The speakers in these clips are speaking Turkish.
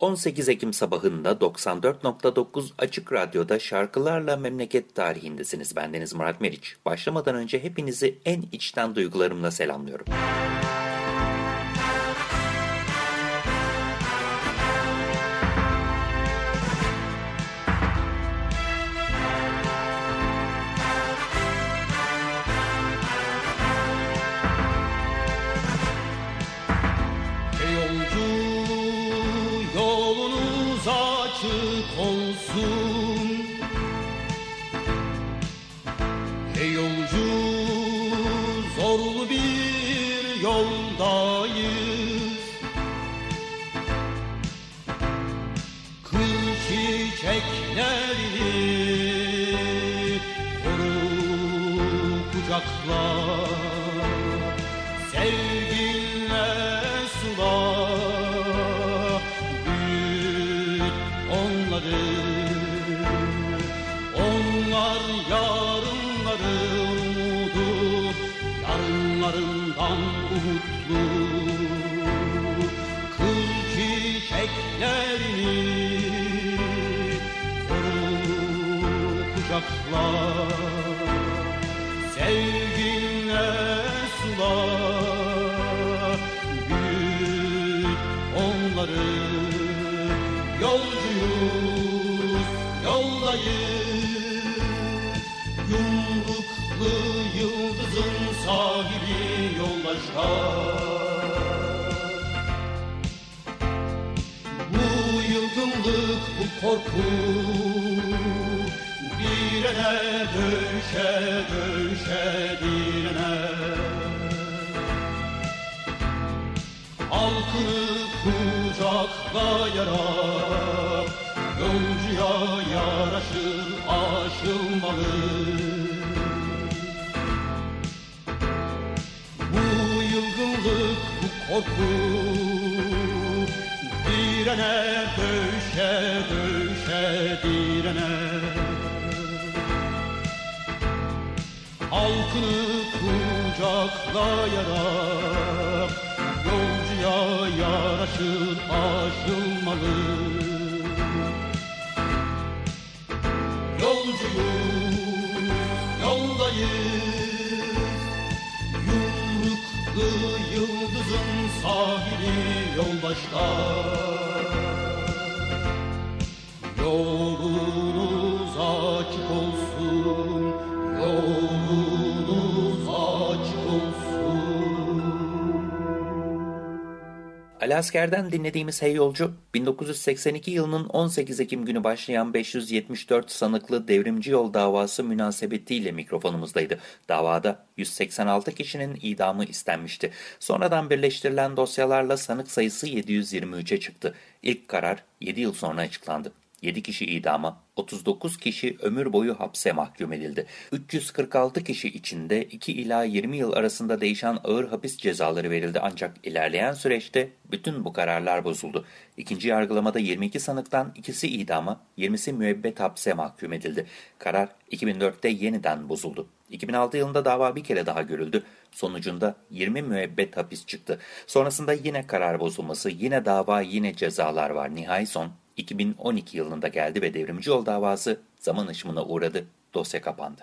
18 Ekim sabahında 94.9 Açık Radyo'da şarkılarla memleket tarihindesiniz. Bendeniz Murat Meriç. Başlamadan önce hepinizi en içten duygularımla selamlıyorum. umudu yarınlarından umutlu Kıl çiçeklerini korur kucaklar Sevginle sular korku Direne döşe döşe direne Halkını kucaklayarak Yolcuya yaraşır aşılmalı. Bu yılgınlık bu korku direne döşe döşe direne. Halkını kucaklayarak Yolcuya yaraşır aşılmalı. Yolcuyuz, yoldayız. Yumruklu yıldızın sahili yoldaşlar Yolunuz açık olsun, yolunuz açık olsun. Ali dinlediğimiz Hey Yolcu, 1982 yılının 18 Ekim günü başlayan 574 sanıklı devrimci yol davası münasebetiyle mikrofonumuzdaydı. Davada 186 kişinin idamı istenmişti. Sonradan birleştirilen dosyalarla sanık sayısı 723'e çıktı. İlk karar 7 yıl sonra açıklandı. 7 kişi idama, 39 kişi ömür boyu hapse mahkum edildi. 346 kişi içinde 2 ila 20 yıl arasında değişen ağır hapis cezaları verildi ancak ilerleyen süreçte bütün bu kararlar bozuldu. İkinci yargılamada 22 sanıktan ikisi idama, 20'si müebbet hapse mahkum edildi. Karar 2004'te yeniden bozuldu. 2006 yılında dava bir kere daha görüldü. Sonucunda 20 müebbet hapis çıktı. Sonrasında yine karar bozulması, yine dava, yine cezalar var. Nihai son 2012 yılında geldi ve devrimci yol davası zaman aşımına uğradı, dosya kapandı.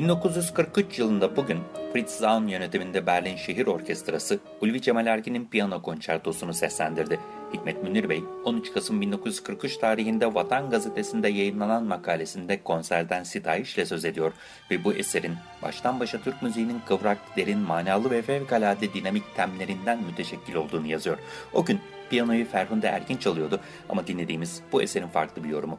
1943 yılında bugün Fritz Zaun yönetiminde Berlin Şehir Orkestrası Ulvi Cemal Erkin'in piyano konçertosunu seslendirdi. Hikmet Münir Bey 13 Kasım 1943 tarihinde Vatan Gazetesi'nde yayınlanan makalesinde konserden sitayişle söz ediyor ve bu eserin baştan başa Türk müziğinin kıvrak, derin, manalı ve fevkalade dinamik temlerinden müteşekkil olduğunu yazıyor. O gün piyanoyu Ferhunde Erkin çalıyordu ama dinlediğimiz bu eserin farklı bir yorumu.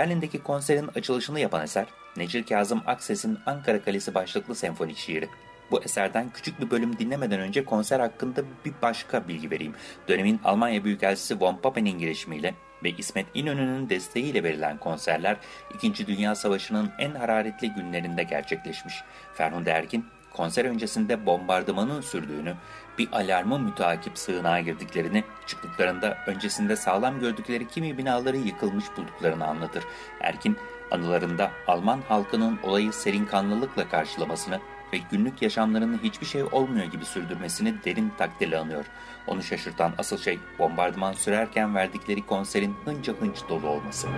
Berlin'deki konserin açılışını yapan eser, Necil Kazım Akses'in Ankara Kalesi başlıklı senfonik şiiri. Bu eserden küçük bir bölüm dinlemeden önce konser hakkında bir başka bilgi vereyim. Dönemin Almanya Büyükelçisi von Papen'in girişimiyle ve İsmet İnönü'nün desteğiyle verilen konserler 2. Dünya Savaşı'nın en hararetli günlerinde gerçekleşmiş. Ferhunde Erkin konser öncesinde bombardımanın sürdüğünü, bir alarmı müteakip sığınağa girdiklerini, çıktıklarında öncesinde sağlam gördükleri kimi binaları yıkılmış bulduklarını anlatır. Erkin, anılarında Alman halkının olayı serin kanlılıkla karşılamasını ve günlük yaşamlarını hiçbir şey olmuyor gibi sürdürmesini derin takdirle anıyor. Onu şaşırtan asıl şey bombardıman sürerken verdikleri konserin hınca hınç dolu olması.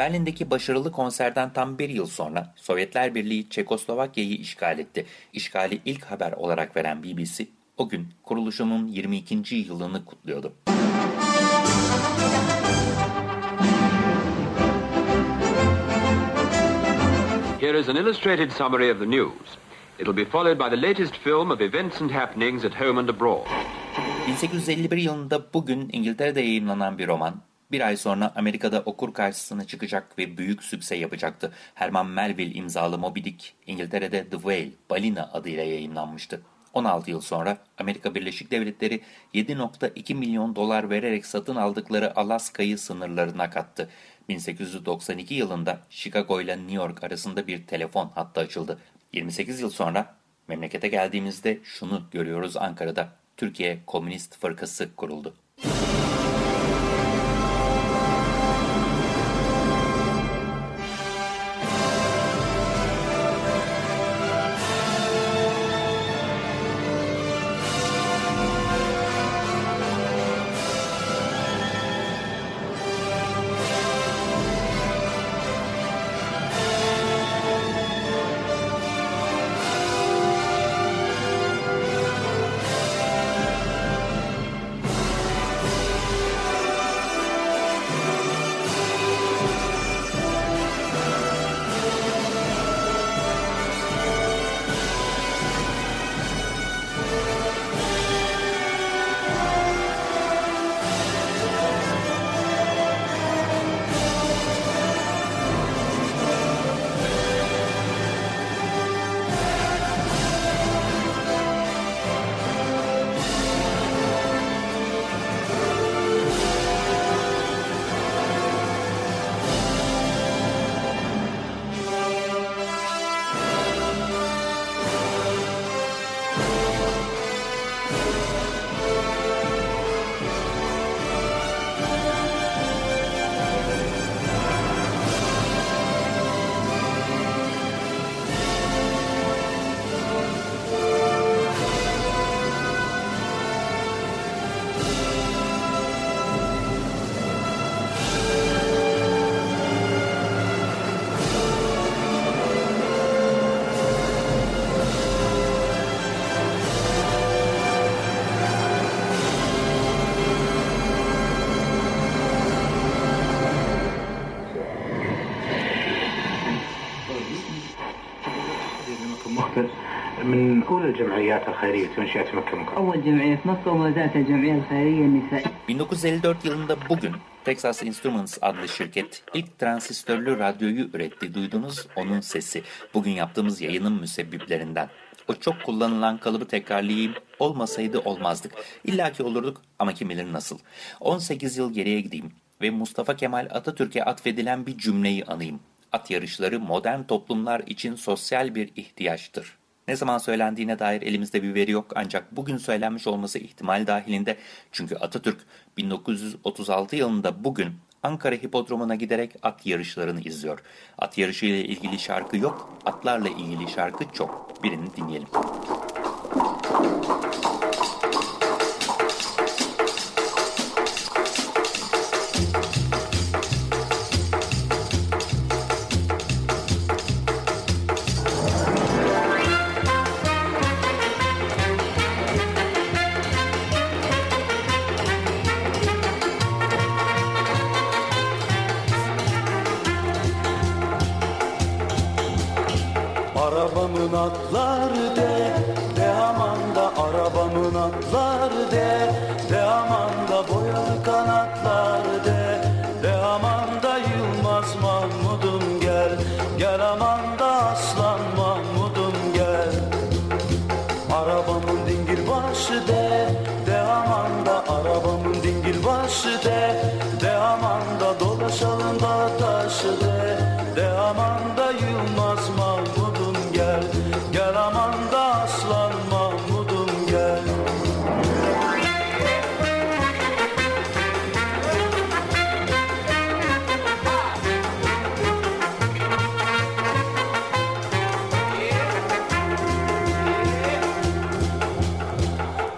Berlin'deki başarılı konserden tam bir yıl sonra Sovyetler Birliği Çekoslovakya'yı işgal etti. İşgali ilk haber olarak veren BBC o gün kuruluşunun 22. yılını kutluyordu. Here is an illustrated summary of the news. It'll be followed by the latest film of events and happenings at home and abroad. 1851 yılında bugün İngiltere'de yayınlanan bir roman, bir ay sonra Amerika'da okur karşısına çıkacak ve büyük sükse yapacaktı. Herman Melville imzalı Moby Dick, İngiltere'de The Whale, Balina adıyla yayınlanmıştı. 16 yıl sonra Amerika Birleşik Devletleri 7.2 milyon dolar vererek satın aldıkları Alaska'yı sınırlarına kattı. 1892 yılında Chicago ile New York arasında bir telefon hattı açıldı. 28 yıl sonra memlekete geldiğimizde şunu görüyoruz Ankara'da. Türkiye Komünist Fırkası kuruldu. مخبر من أولى الجمعيات الخيرية في منشأة مكة المكرمة أول جمعية في مكة وما زالت الجمعية الخيرية النسائية 1954 yılında bugün Texas Instruments adlı şirket ilk transistörlü radyoyu üretti. Duydunuz onun sesi. Bugün yaptığımız yayının müsebbiplerinden. O çok kullanılan kalıbı tekrarlayayım. Olmasaydı olmazdık. İlla ki olurduk ama kim bilir nasıl. 18 yıl geriye gideyim ve Mustafa Kemal Atatürk'e atfedilen bir cümleyi anayım. At yarışları modern toplumlar için sosyal bir ihtiyaçtır. Ne zaman söylendiğine dair elimizde bir veri yok ancak bugün söylenmiş olması ihtimal dahilinde. Çünkü Atatürk 1936 yılında bugün Ankara Hipodromu'na giderek at yarışlarını izliyor. At yarışı ile ilgili şarkı yok, atlarla ilgili şarkı çok. Birini dinleyelim. Maşalın taşı de. De aman da Yılmaz Mahmud'um gel. Gel aman da Aslan Mahmud'um gel.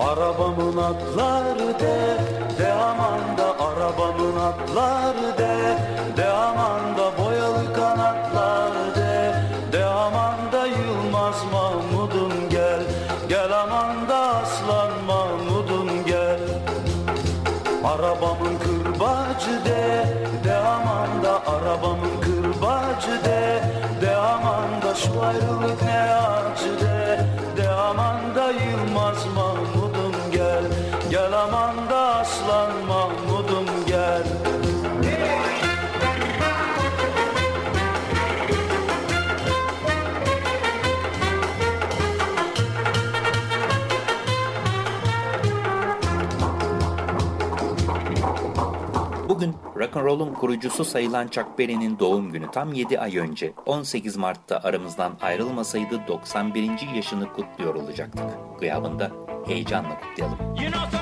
Arabamın atları de. De aman da arabamın atları de. rock'n'roll'un kurucusu sayılan Chuck Berry'nin doğum günü tam 7 ay önce 18 Mart'ta aramızdan ayrılmasaydı 91. yaşını kutluyor olacaktık. Gıyabında heyecanla kutlayalım. You know,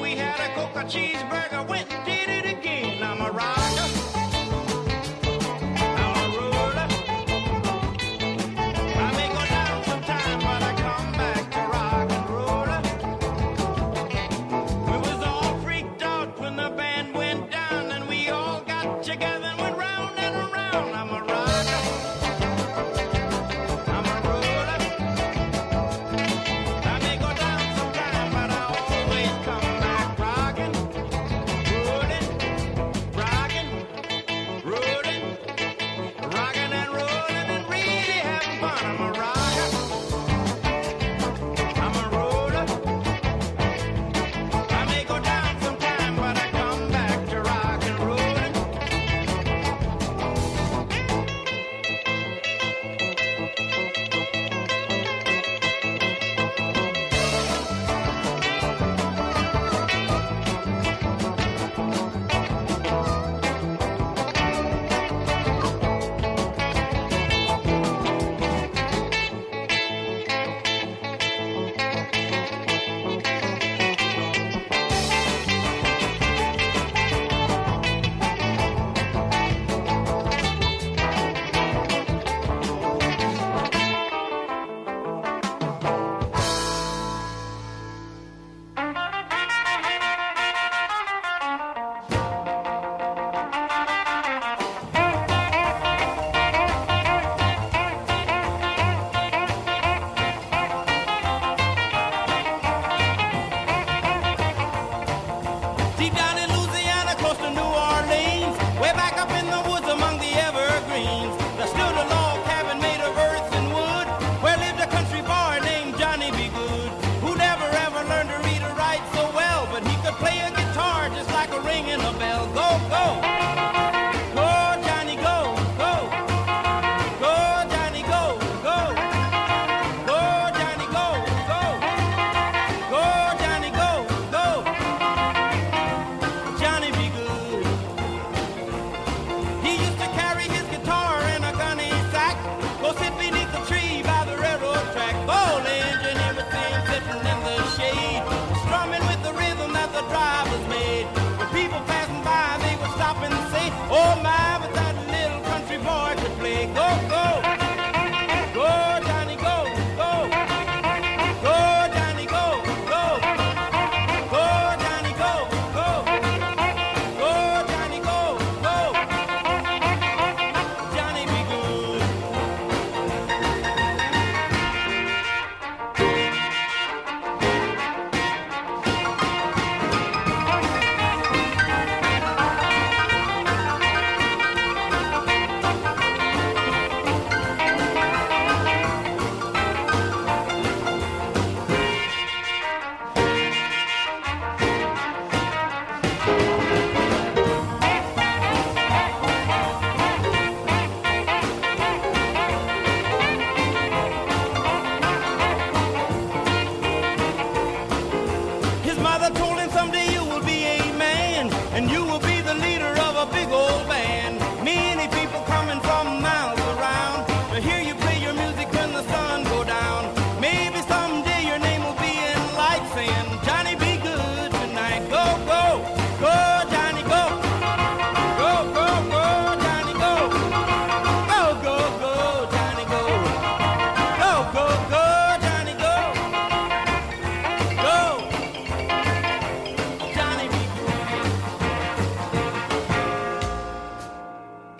We had a coca cheeseburger, went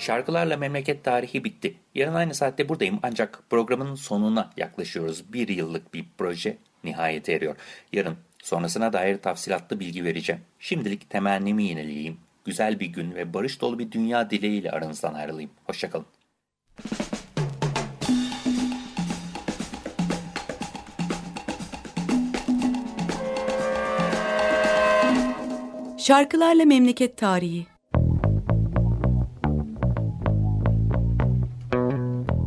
Şarkılarla memleket tarihi bitti. Yarın aynı saatte buradayım ancak programın sonuna yaklaşıyoruz. Bir yıllık bir proje nihayete eriyor. Yarın sonrasına dair tafsilatlı bilgi vereceğim. Şimdilik temennimi yineleyeyim. Güzel bir gün ve barış dolu bir dünya dileğiyle aranızdan ayrılayım. Hoşçakalın. Şarkılarla Memleket Tarihi